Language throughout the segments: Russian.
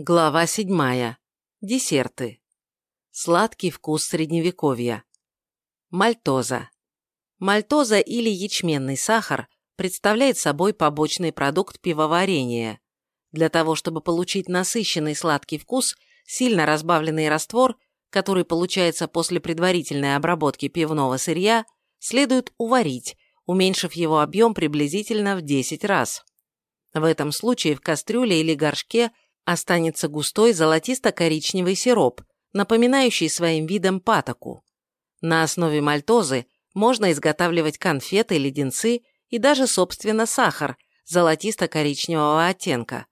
Глава седьмая. Десерты. Сладкий вкус средневековья. Мальтоза. Мальтоза или ячменный сахар представляет собой побочный продукт пивоварения. Для того, чтобы получить насыщенный сладкий вкус, сильно разбавленный раствор, который получается после предварительной обработки пивного сырья, следует уварить, уменьшив его объем приблизительно в 10 раз. В этом случае в кастрюле или горшке – останется густой золотисто-коричневый сироп, напоминающий своим видом патоку. На основе мальтозы можно изготавливать конфеты, леденцы и даже, собственно, сахар золотисто-коричневого оттенка.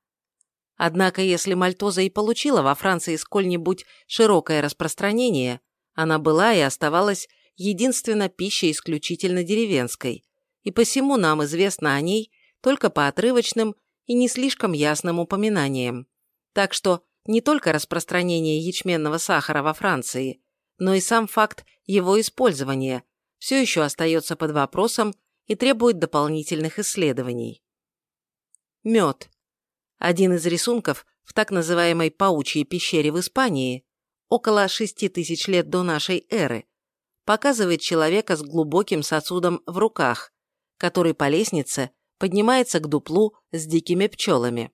Однако, если мальтоза и получила во Франции сколь-нибудь широкое распространение, она была и оставалась единственно пищей исключительно деревенской, и посему нам известно о ней только по отрывочным и не слишком ясным упоминаниям. Так что не только распространение ячменного сахара во Франции, но и сам факт его использования все еще остается под вопросом и требует дополнительных исследований. Мед. Один из рисунков в так называемой паучьей пещере в Испании, около 6 тысяч лет до нашей эры, показывает человека с глубоким сосудом в руках, который по лестнице поднимается к дуплу с дикими пчелами.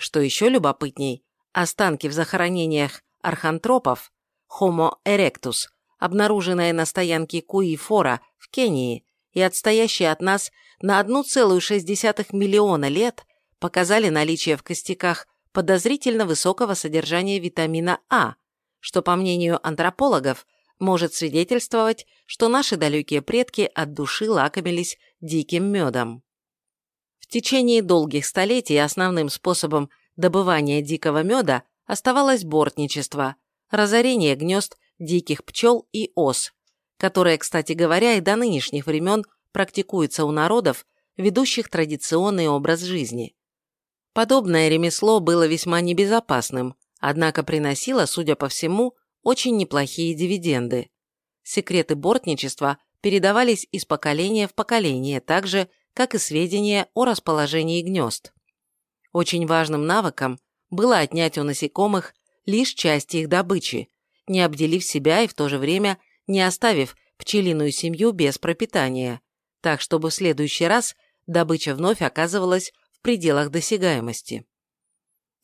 Что еще любопытней, останки в захоронениях архантропов Homo erectus, обнаруженные на стоянке Куи-Фора в Кении и отстоящие от нас на 1,6 миллиона лет, показали наличие в костяках подозрительно высокого содержания витамина А, что, по мнению антропологов, может свидетельствовать, что наши далекие предки от души лакомились диким медом. Течение долгих столетий основным способом добывания дикого меда оставалось бортничество, разорение гнезд диких пчел и ос, которое, кстати говоря, и до нынешних времен практикуется у народов, ведущих традиционный образ жизни. Подобное ремесло было весьма небезопасным, однако приносило, судя по всему, очень неплохие дивиденды. Секреты бортничества передавались из поколения в поколение, так же, как и сведения о расположении гнезд. Очень важным навыком было отнять у насекомых лишь часть их добычи, не обделив себя и в то же время не оставив пчелиную семью без пропитания, так чтобы в следующий раз добыча вновь оказывалась в пределах досягаемости.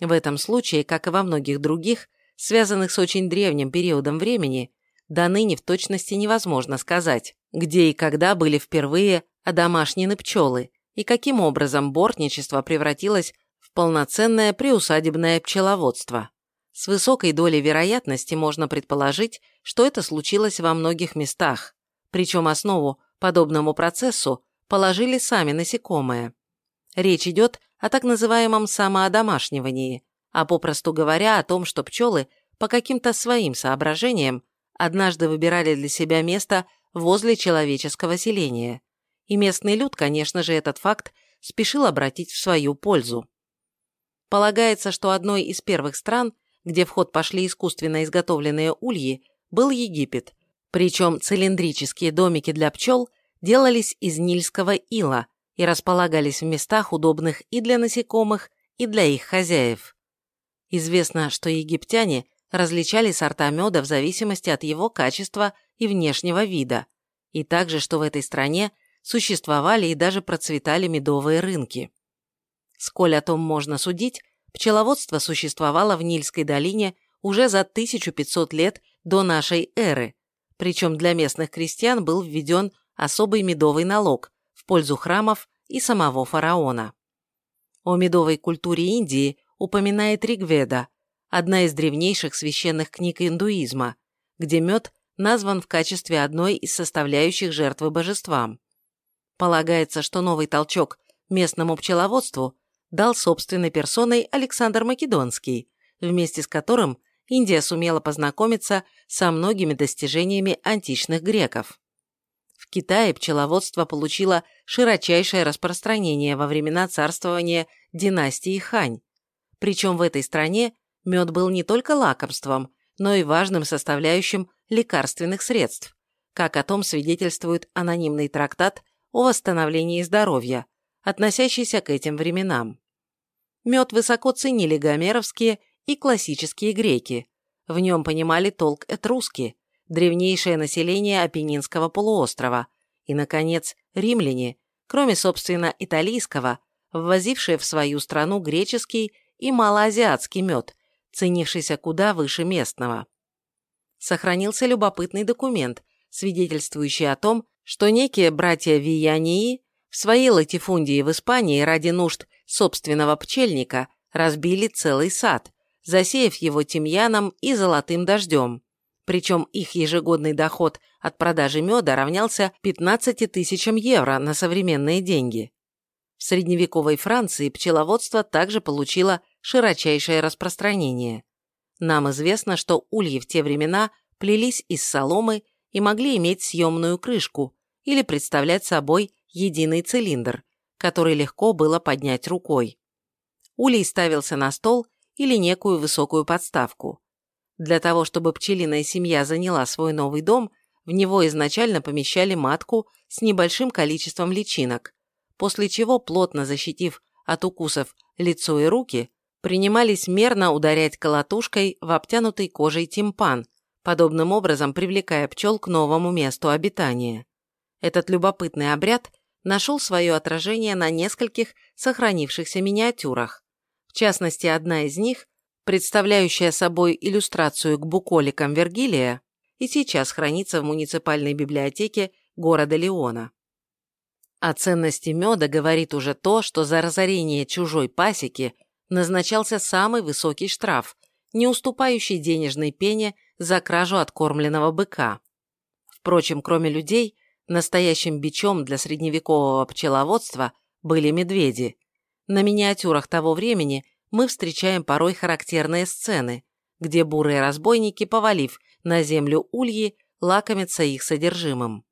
В этом случае, как и во многих других, связанных с очень древним периодом времени, до ныне в точности невозможно сказать, где и когда были впервые одомашнены пчелы и каким образом бортничество превратилось в полноценное приусадебное пчеловодство. С высокой долей вероятности можно предположить, что это случилось во многих местах, причем основу подобному процессу положили сами насекомые. Речь идет о так называемом самоодомашнивании, а попросту говоря о том, что пчелы по каким-то своим соображениям однажды выбирали для себя место возле человеческого селения. И местный люд, конечно же, этот факт спешил обратить в свою пользу. Полагается, что одной из первых стран, где в ход пошли искусственно изготовленные ульи, был Египет, причем цилиндрические домики для пчел делались из нильского ила и располагались в местах, удобных и для насекомых, и для их хозяев. Известно, что египтяне различали сорта меда в зависимости от его качества и внешнего вида, и также, что в этой стране существовали и даже процветали медовые рынки. Сколь о том можно судить, пчеловодство существовало в Нильской долине уже за 1500 лет до нашей эры, причем для местных крестьян был введен особый медовый налог в пользу храмов и самого фараона. О медовой культуре Индии упоминает Ригведа, одна из древнейших священных книг индуизма, где мед назван в качестве одной из составляющих жертвы божествам. Полагается, что новый толчок местному пчеловодству дал собственной персоной Александр Македонский, вместе с которым Индия сумела познакомиться со многими достижениями античных греков. В Китае пчеловодство получило широчайшее распространение во времена царствования династии Хань. Причем в этой стране мед был не только лакомством, но и важным составляющим лекарственных средств, как о том свидетельствует анонимный трактат о восстановлении здоровья, относящийся к этим временам. Мед высоко ценили гомеровские и классические греки. В нем понимали толк этруски, древнейшее население Апеннинского полуострова, и, наконец, римляне, кроме, собственно, италийского, ввозившие в свою страну греческий и малоазиатский мед, ценившийся куда выше местного. Сохранился любопытный документ, свидетельствующий о том, что некие братья Виянии в своей латифундии в Испании ради нужд собственного пчельника разбили целый сад, засеяв его тимьяном и золотым дождем. Причем их ежегодный доход от продажи меда равнялся 15 тысячам евро на современные деньги. В средневековой Франции пчеловодство также получило широчайшее распространение. Нам известно, что ульи в те времена плелись из соломы и могли иметь съемную крышку или представлять собой единый цилиндр, который легко было поднять рукой. Улей ставился на стол или некую высокую подставку. Для того, чтобы пчелиная семья заняла свой новый дом, в него изначально помещали матку с небольшим количеством личинок, после чего, плотно защитив от укусов лицо и руки, принимались мерно ударять колотушкой в обтянутый кожей тимпан, подобным образом привлекая пчел к новому месту обитания. Этот любопытный обряд нашел свое отражение на нескольких сохранившихся миниатюрах. В частности, одна из них, представляющая собой иллюстрацию к буколикам Вергилия, и сейчас хранится в муниципальной библиотеке города Леона. О ценности меда говорит уже то, что за разорение чужой пасеки назначался самый высокий штраф, не уступающий денежной пене за кражу откормленного быка. Впрочем, кроме людей, Настоящим бичом для средневекового пчеловодства были медведи. На миниатюрах того времени мы встречаем порой характерные сцены, где бурые разбойники, повалив на землю ульи, лакомятся их содержимым.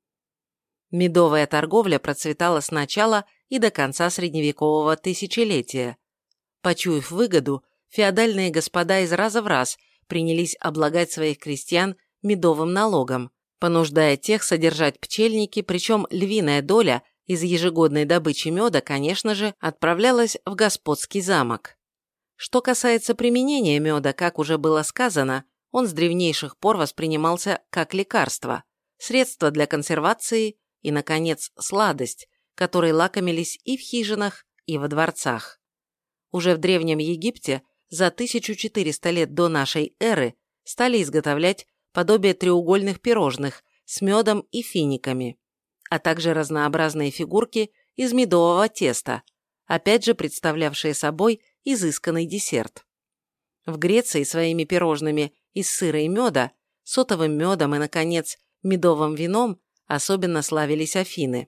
Медовая торговля процветала с начала и до конца средневекового тысячелетия. Почуяв выгоду, феодальные господа из раза в раз принялись облагать своих крестьян медовым налогом, понуждая тех содержать пчельники, причем львиная доля из ежегодной добычи меда, конечно же, отправлялась в господский замок. Что касается применения меда, как уже было сказано, он с древнейших пор воспринимался как лекарство, средство для консервации и, наконец, сладость, которой лакомились и в хижинах, и во дворцах. Уже в Древнем Египте за 1400 лет до нашей эры стали изготовлять подобие треугольных пирожных с медом и финиками, а также разнообразные фигурки из медового теста, опять же представлявшие собой изысканный десерт. В Греции своими пирожными из сыра и меда, сотовым медом и, наконец, медовым вином особенно славились Афины.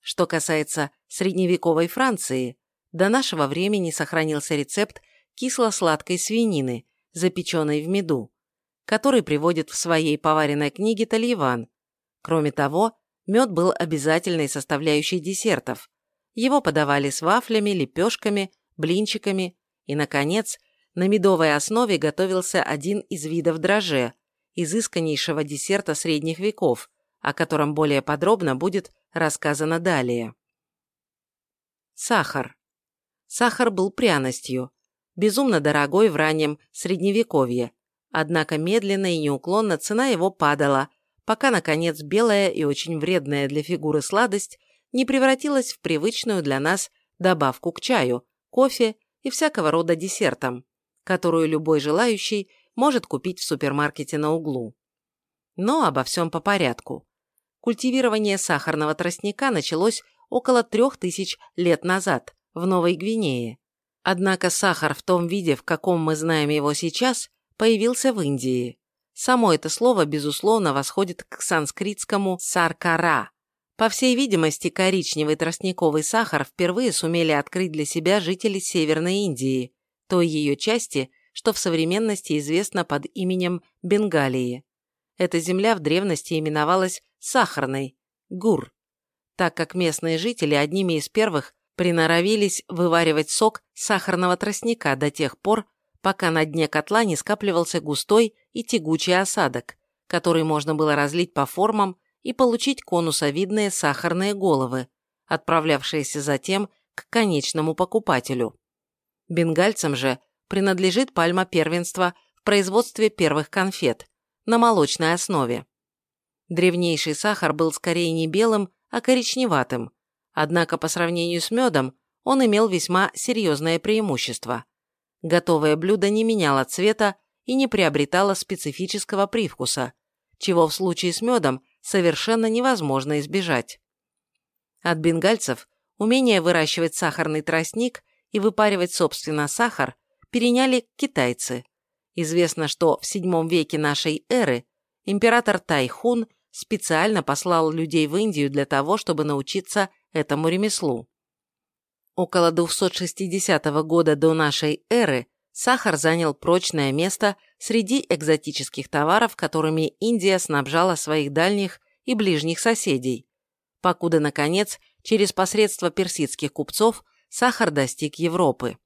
Что касается средневековой Франции, до нашего времени сохранился рецепт кисло-сладкой свинины, запеченной в меду, который приводит в своей поваренной книге Тальеван. Кроме того, мед был обязательной составляющей десертов. Его подавали с вафлями, лепешками, блинчиками и, наконец, на медовой основе готовился один из видов дрожжи, изысканнейшего десерта средних веков, о котором более подробно будет рассказано далее. Сахар. Сахар был пряностью, безумно дорогой в раннем Средневековье, Однако медленно и неуклонно цена его падала, пока, наконец, белая и очень вредная для фигуры сладость не превратилась в привычную для нас добавку к чаю, кофе и всякого рода десертам, которую любой желающий может купить в супермаркете на углу. Но обо всем по порядку. Культивирование сахарного тростника началось около трех тысяч лет назад в Новой Гвинее. Однако сахар в том виде, в каком мы знаем его сейчас, появился в Индии. Само это слово, безусловно, восходит к санскритскому «саркара». По всей видимости, коричневый тростниковый сахар впервые сумели открыть для себя жители Северной Индии, той ее части, что в современности известна под именем Бенгалии. Эта земля в древности именовалась Сахарной, Гур, так как местные жители одними из первых приноровились вываривать сок сахарного тростника до тех пор, пока на дне котла не скапливался густой и тягучий осадок, который можно было разлить по формам и получить конусовидные сахарные головы, отправлявшиеся затем к конечному покупателю. Бенгальцам же принадлежит пальма первенства в производстве первых конфет на молочной основе. Древнейший сахар был скорее не белым, а коричневатым, однако по сравнению с медом он имел весьма серьезное преимущество. Готовое блюдо не меняло цвета и не приобретало специфического привкуса, чего в случае с медом совершенно невозможно избежать. От бенгальцев умение выращивать сахарный тростник и выпаривать, собственно, сахар переняли китайцы. Известно, что в VII веке нашей эры император Тайхун специально послал людей в Индию для того, чтобы научиться этому ремеслу. Около 260 года до нашей эры сахар занял прочное место среди экзотических товаров, которыми Индия снабжала своих дальних и ближних соседей, покуда, наконец, через посредство персидских купцов сахар достиг Европы.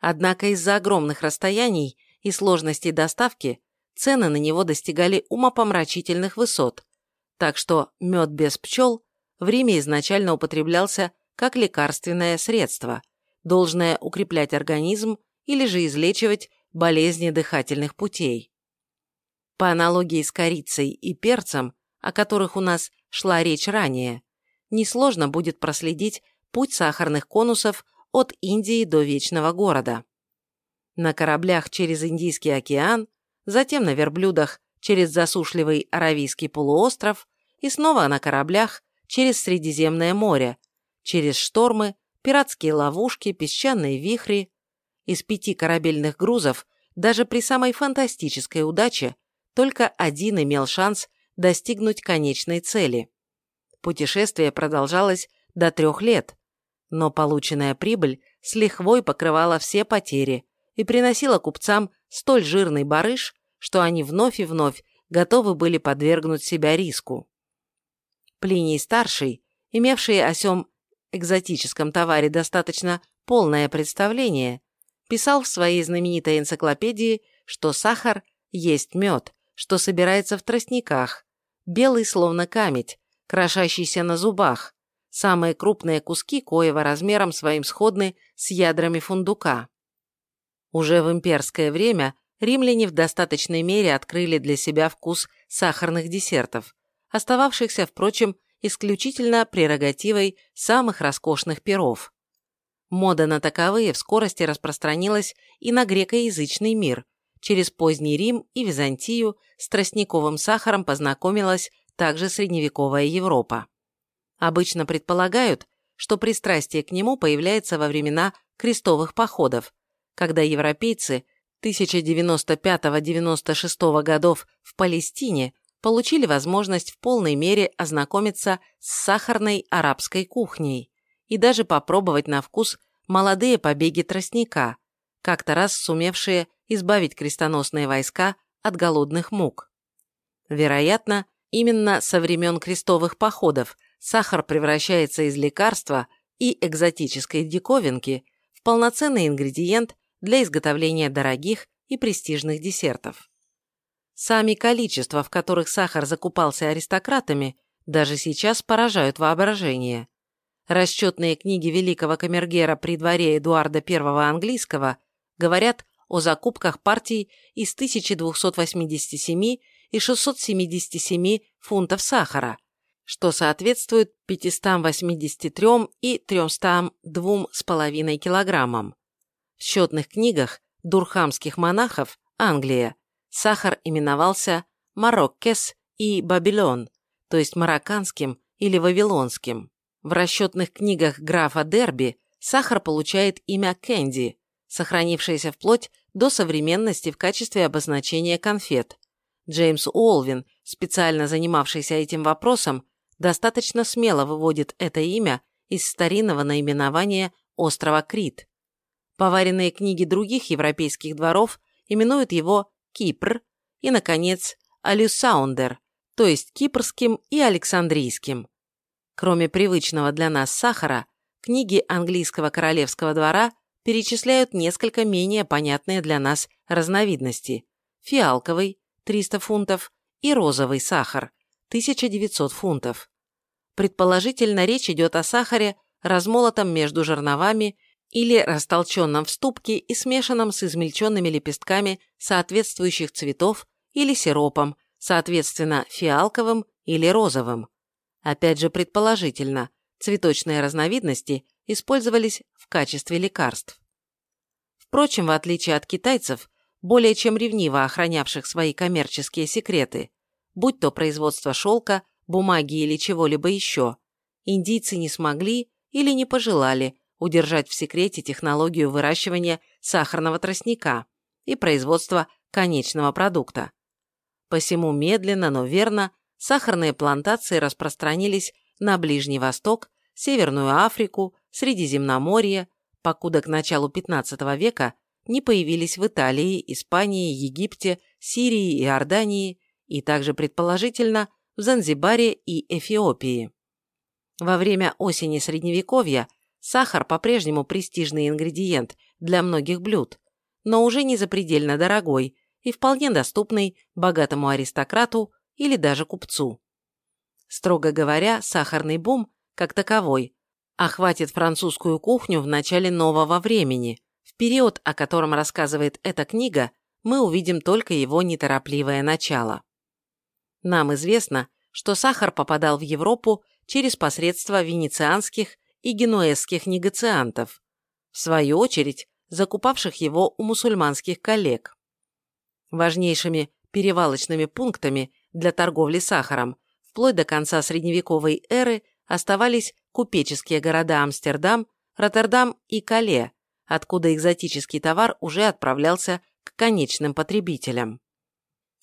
Однако из-за огромных расстояний и сложностей доставки цены на него достигали умопомрачительных высот, так что мед без пчел в Риме изначально употреблялся как лекарственное средство, должное укреплять организм или же излечивать болезни дыхательных путей. По аналогии с корицей и перцем, о которых у нас шла речь ранее, несложно будет проследить путь сахарных конусов от Индии до Вечного города. На кораблях через Индийский океан, затем на верблюдах через засушливый Аравийский полуостров и снова на кораблях через Средиземное море, через штормы, пиратские ловушки, песчаные вихри. Из пяти корабельных грузов даже при самой фантастической удаче только один имел шанс достигнуть конечной цели. Путешествие продолжалось до трех лет, но полученная прибыль с лихвой покрывала все потери и приносила купцам столь жирный барыш, что они вновь и вновь готовы были подвергнуть себя риску. Плиний-старший, имевший о сём экзотическом товаре достаточно полное представление, писал в своей знаменитой энциклопедии, что сахар есть мед, что собирается в тростниках, белый словно камедь, крошащийся на зубах, самые крупные куски коева размером своим сходны с ядрами фундука. Уже в имперское время римляне в достаточной мере открыли для себя вкус сахарных десертов, остававшихся, впрочем, исключительно прерогативой самых роскошных перов. Мода на таковые в скорости распространилась и на грекоязычный мир. Через поздний Рим и Византию с тростниковым сахаром познакомилась также средневековая Европа. Обычно предполагают, что пристрастие к нему появляется во времена крестовых походов, когда европейцы 1095-96 годов в Палестине получили возможность в полной мере ознакомиться с сахарной арабской кухней и даже попробовать на вкус молодые побеги тростника, как-то раз сумевшие избавить крестоносные войска от голодных мук. Вероятно, именно со времен крестовых походов сахар превращается из лекарства и экзотической диковинки в полноценный ингредиент для изготовления дорогих и престижных десертов. Сами количества, в которых сахар закупался аристократами, даже сейчас поражают воображение. Расчетные книги великого камергера при дворе Эдуарда I английского говорят о закупках партий из 1287 и 677 фунтов сахара, что соответствует 583 и 302,5 килограммам. В счетных книгах дурхамских монахов Англия сахар именовался Мароккес и Бабилон, то есть марокканским или вавилонским. В расчетных книгах графа Дерби сахар получает имя Кэнди, сохранившееся вплоть до современности в качестве обозначения конфет. Джеймс Уолвин, специально занимавшийся этим вопросом, достаточно смело выводит это имя из старинного наименования острова Крит. Поваренные книги других европейских дворов именуют его Кипр и, наконец, Алюсаундер, то есть кипрским и александрийским. Кроме привычного для нас сахара, книги английского королевского двора перечисляют несколько менее понятные для нас разновидности – фиалковый – 300 фунтов и розовый сахар – 1900 фунтов. Предположительно, речь идет о сахаре, размолотом между жерновами или растолченном в ступке и смешанном с измельченными лепестками соответствующих цветов или сиропом, соответственно, фиалковым или розовым. Опять же, предположительно, цветочные разновидности использовались в качестве лекарств. Впрочем, в отличие от китайцев, более чем ревниво охранявших свои коммерческие секреты, будь то производство шелка, бумаги или чего-либо еще, индийцы не смогли или не пожелали удержать в секрете технологию выращивания сахарного тростника и производства конечного продукта. Посему медленно, но верно сахарные плантации распространились на Ближний Восток, Северную Африку, Средиземноморье, покуда к началу XV века не появились в Италии, Испании, Египте, Сирии и Иордании и также, предположительно, в Занзибаре и Эфиопии. Во время осени Средневековья сахар по-прежнему престижный ингредиент для многих блюд, но уже не запредельно дорогой и вполне доступный богатому аристократу или даже купцу. Строго говоря, сахарный бум, как таковой, охватит французскую кухню в начале нового времени. В период, о котором рассказывает эта книга, мы увидим только его неторопливое начало. Нам известно, что сахар попадал в Европу через посредство венецианских и генуэзских негациантов, в свою очередь закупавших его у мусульманских коллег. Важнейшими перевалочными пунктами для торговли сахаром вплоть до конца средневековой эры оставались купеческие города Амстердам, Роттердам и Кале, откуда экзотический товар уже отправлялся к конечным потребителям.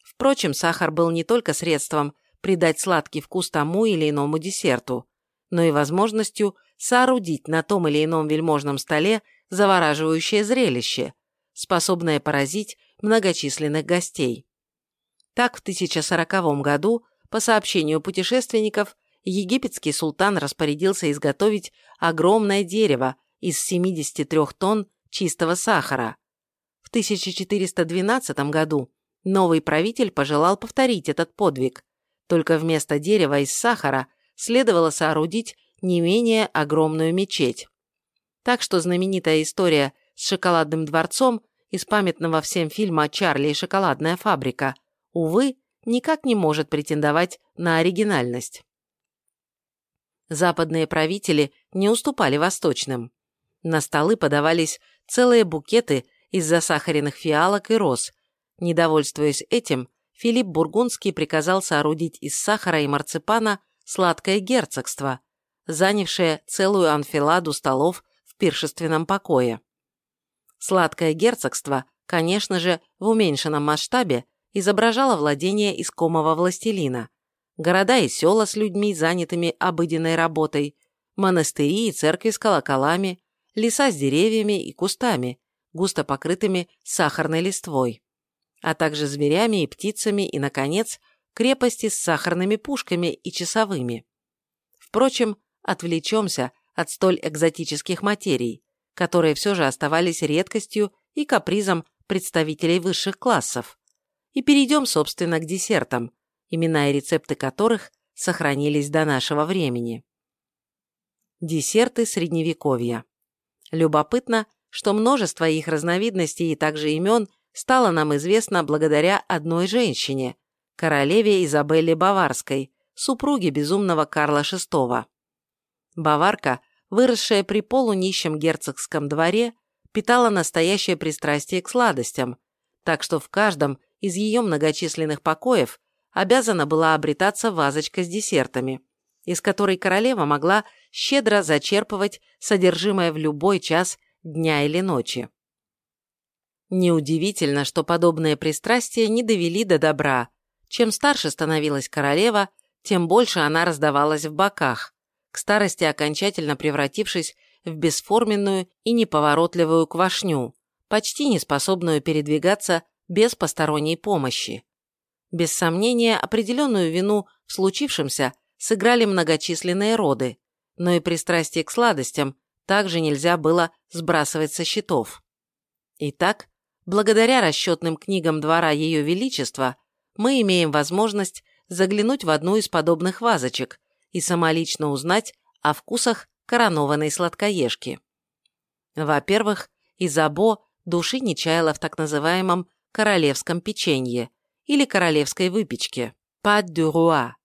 Впрочем, сахар был не только средством придать сладкий вкус тому или иному десерту, но и возможностью соорудить на том или ином вельможном столе завораживающее зрелище, способное поразить многочисленных гостей. Так, в 1040 году, по сообщению путешественников, египетский султан распорядился изготовить огромное дерево из 73 тонн чистого сахара. В 1412 году новый правитель пожелал повторить этот подвиг, только вместо дерева из сахара следовало соорудить не менее огромную мечеть. Так что знаменитая история с шоколадным дворцом из памятного всем фильма «Чарли и шоколадная фабрика» увы, никак не может претендовать на оригинальность. Западные правители не уступали восточным. На столы подавались целые букеты из засахаренных фиалок и роз. Недовольствуясь этим, Филипп Бургундский приказал соорудить из сахара и марципана сладкое герцогство, занявшее целую анфиладу столов в пиршественном покое. Сладкое герцогство, конечно же, в уменьшенном масштабе изображало владение искомого властелина, города и села с людьми, занятыми обыденной работой, монастыри и церкви с колоколами, леса с деревьями и кустами, густо покрытыми сахарной листвой, а также зверями и птицами и, наконец, крепости с сахарными пушками и часовыми. Впрочем, отвлечемся от столь экзотических материй, которые все же оставались редкостью и капризом представителей высших классов, и перейдем, собственно, к десертам, имена и рецепты которых сохранились до нашего времени. Десерты Средневековья. Любопытно, что множество их разновидностей и также имен стало нам известно благодаря одной женщине, королеве Изабелле Баварской, супруге безумного Карла VI. Баварка, выросшая при полунищем герцогском дворе, питала настоящее пристрастие к сладостям, так что в каждом из ее многочисленных покоев обязана была обретаться вазочка с десертами, из которой королева могла щедро зачерпывать содержимое в любой час дня или ночи. Неудивительно, что подобные пристрастия не довели до добра. Чем старше становилась королева, тем больше она раздавалась в боках, к старости окончательно превратившись в бесформенную и неповоротливую квашню, почти неспособную передвигаться без посторонней помощи. Без сомнения, определенную вину в случившемся сыграли многочисленные роды, но и пристрастие к сладостям также нельзя было сбрасывать со счетов. Итак, благодаря расчетным книгам двора Ее Величества, мы имеем возможность заглянуть в одну из подобных вазочек и самолично узнать о вкусах коронованной сладкоежки. Во-первых, Изабо души не чаяла в так называемом королевском печенье или королевской выпечке – пад дю руа.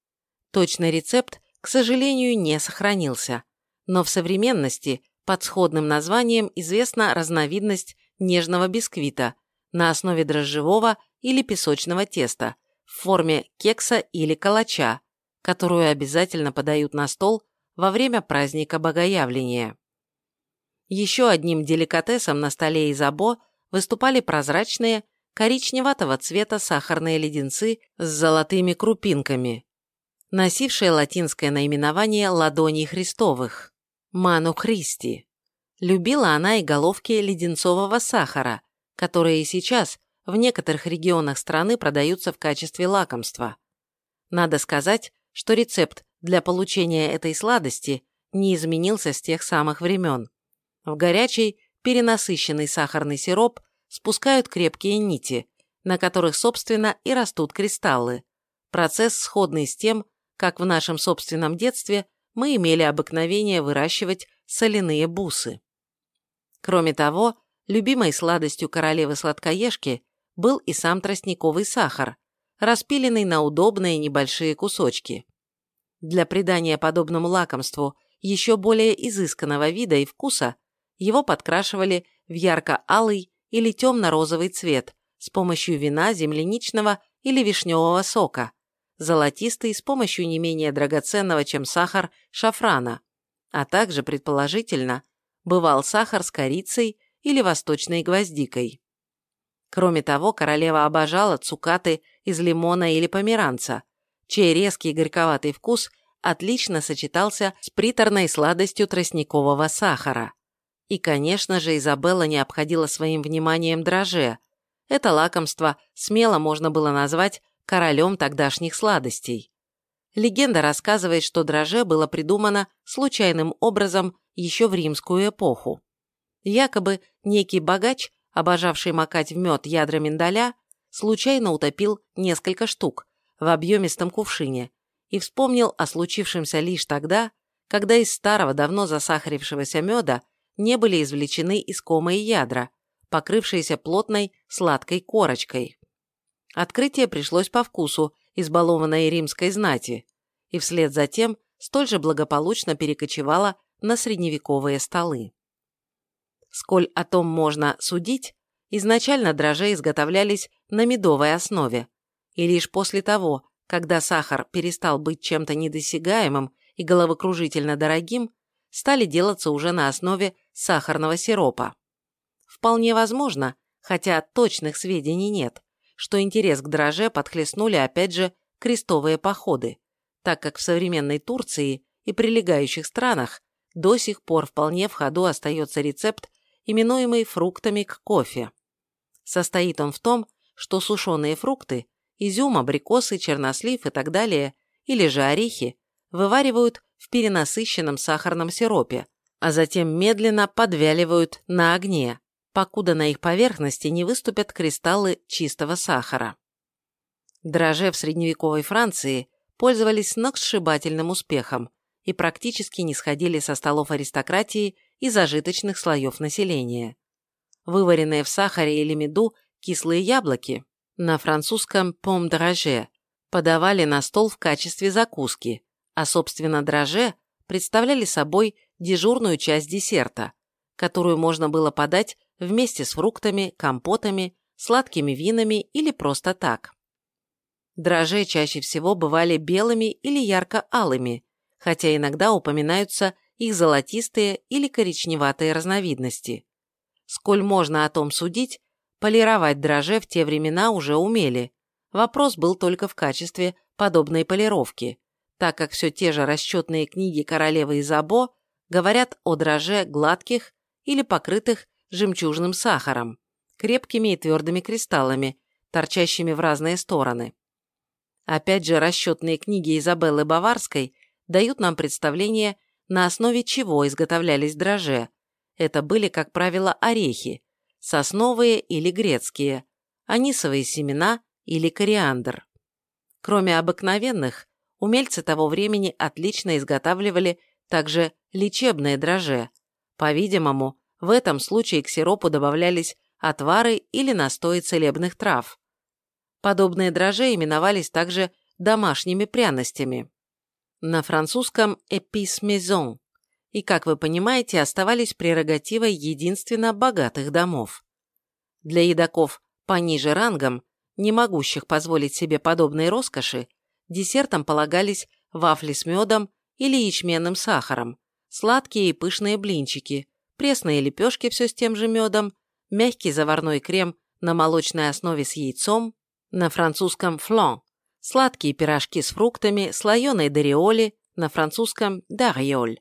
Точный рецепт, к сожалению, не сохранился, но в современности под сходным названием известна разновидность нежного бисквита на основе дрожжевого или песочного теста в форме кекса или калача, которую обязательно подают на стол во время праздника Богоявления. Еще одним деликатесом на столе из або выступали прозрачные, коричневатого цвета сахарные леденцы с золотыми крупинками, носившие латинское наименование ладоней Христовых – «Ману Христи». Любила она и головки леденцового сахара, которые и сейчас в некоторых регионах страны продаются в качестве лакомства. Надо сказать, что рецепт для получения этой сладости не изменился с тех самых времен. В горячий, перенасыщенный сахарный сироп спускают крепкие нити, на которых, собственно, и растут кристаллы. Процесс сходный с тем, как в нашем собственном детстве мы имели обыкновение выращивать соляные бусы. Кроме того, любимой сладостью королевы-сладкоежки был и сам тростниковый сахар, распиленный на удобные небольшие кусочки. Для придания подобному лакомству еще более изысканного вида и вкуса его подкрашивали в ярко-алый или темно-розовый цвет с помощью вина, земляничного или вишневого сока, золотистый с помощью не менее драгоценного, чем сахар, шафрана, а также, предположительно, бывал сахар с корицей или восточной гвоздикой. Кроме того, королева обожала цукаты из лимона или померанца, чей резкий горьковатый вкус отлично сочетался с приторной сладостью тростникового сахара. И, конечно же, Изабелла не обходила своим вниманием дроже. Это лакомство смело можно было назвать королем тогдашних сладостей. Легенда рассказывает, что дроже было придумано случайным образом еще в римскую эпоху. Якобы некий богач, обожавший макать в мед ядра миндаля, случайно утопил несколько штук в объемистом кувшине и вспомнил о случившемся лишь тогда, когда из старого давно засахарившегося меда не были извлечены искомые ядра, покрывшиеся плотной сладкой корочкой. Открытие пришлось по вкусу избалованной римской знати, и вслед за тем столь же благополучно перекочевало на средневековые столы. Сколь о том можно судить, изначально дрожжи изготовлялись на медовой основе, и лишь после того, когда сахар перестал быть чем-то недосягаемым и головокружительно дорогим, стали делаться уже на основе сахарного сиропа. Вполне возможно, хотя точных сведений нет, что интерес к дроже подхлестнули опять же крестовые походы, так как в современной Турции и прилегающих странах до сих пор вполне в ходу остается рецепт, именуемый фруктами к кофе. Состоит он в том, что сушеные фрукты, изюм, абрикосы, чернослив и так далее, или же орехи, вываривают в перенасыщенном сахарном сиропе, а затем медленно подвяливают на огне, покуда на их поверхности не выступят кристаллы чистого сахара. Дрожжи в средневековой Франции пользовались сногсшибательным успехом и практически не сходили со столов аристократии и зажиточных слоев населения. Вываренные в сахаре или меду кислые яблоки, на французском «пом драже», подавали на стол в качестве закуски, а, собственно, драже представляли собой дежурную часть десерта, которую можно было подать вместе с фруктами, компотами, сладкими винами или просто так. Дрожжи чаще всего бывали белыми или ярко-алыми, хотя иногда упоминаются их золотистые или коричневатые разновидности. Сколь можно о том судить, полировать дрожжи в те времена уже умели. Вопрос был только в качестве подобной полировки, так как все те же расчетные книги королевы Изабо говорят о дроже гладких или покрытых жемчужным сахаром, крепкими и твердыми кристаллами, торчащими в разные стороны. Опять же, расчетные книги Изабеллы Баварской дают нам представление, на основе чего изготовлялись дрожжи. Это были, как правило, орехи, сосновые или грецкие, анисовые семена или кориандр. Кроме обыкновенных, умельцы того времени отлично изготавливали также лечебные дрожжи, по-видимому, В этом случае к сиропу добавлялись отвары или настои целебных трав. Подобные дрожжи именовались также домашними пряностями. На французском «épice maison» и, как вы понимаете, оставались прерогативой единственно богатых домов. Для едоков пониже рангом, не могущих позволить себе подобной роскоши, десертом полагались вафли с медом или ячменным сахаром, сладкие и пышные блинчики, пресные лепешки все с тем же медом, мягкий заварной крем на молочной основе с яйцом, на французском флан, сладкие пирожки с фруктами, слоеные дариоли, на французском дариоль,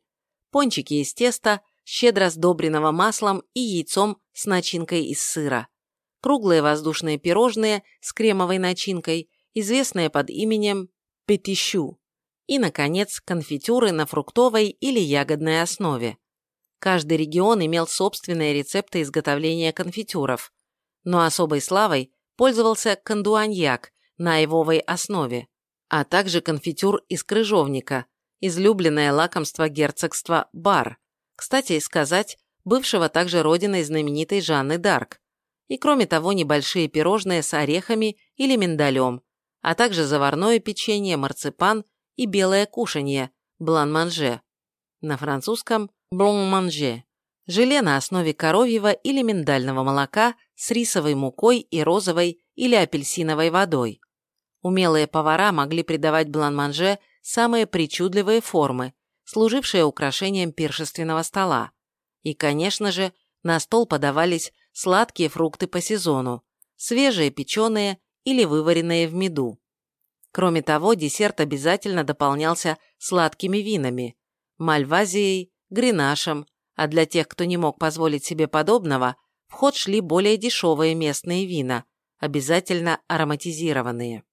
пончики из теста, щедро сдобренного маслом и яйцом с начинкой из сыра, круглые воздушные пирожные с кремовой начинкой, известные под именем петищу, и, наконец, конфитюры на фруктовой или ягодной основе. Каждый регион имел собственные рецепты изготовления конфитюров, но особой славой пользовался кандуаньяк на айвовой основе, а также конфитюр из крыжовника, излюбленное лакомство герцогства Бар, кстати сказать, бывшего также родиной знаменитой Жанны Дарк, и кроме того небольшие пирожные с орехами или миндалем, а также заварное печенье, марципан и белое кушанье, блан-манже. На французском блон-манже – желе на основе коровьего или миндального молока с рисовой мукой и розовой или апельсиновой водой. Умелые повара могли придавать блан-манже самые причудливые формы, служившие украшением пиршественного стола. И, конечно же, на стол подавались сладкие фрукты по сезону, свежие, печеные или вываренные в меду. Кроме того, десерт обязательно дополнялся сладкими винами – мальвазией, гренашем, а для тех, кто не мог позволить себе подобного, в ход шли более дешевые местные вина, обязательно ароматизированные.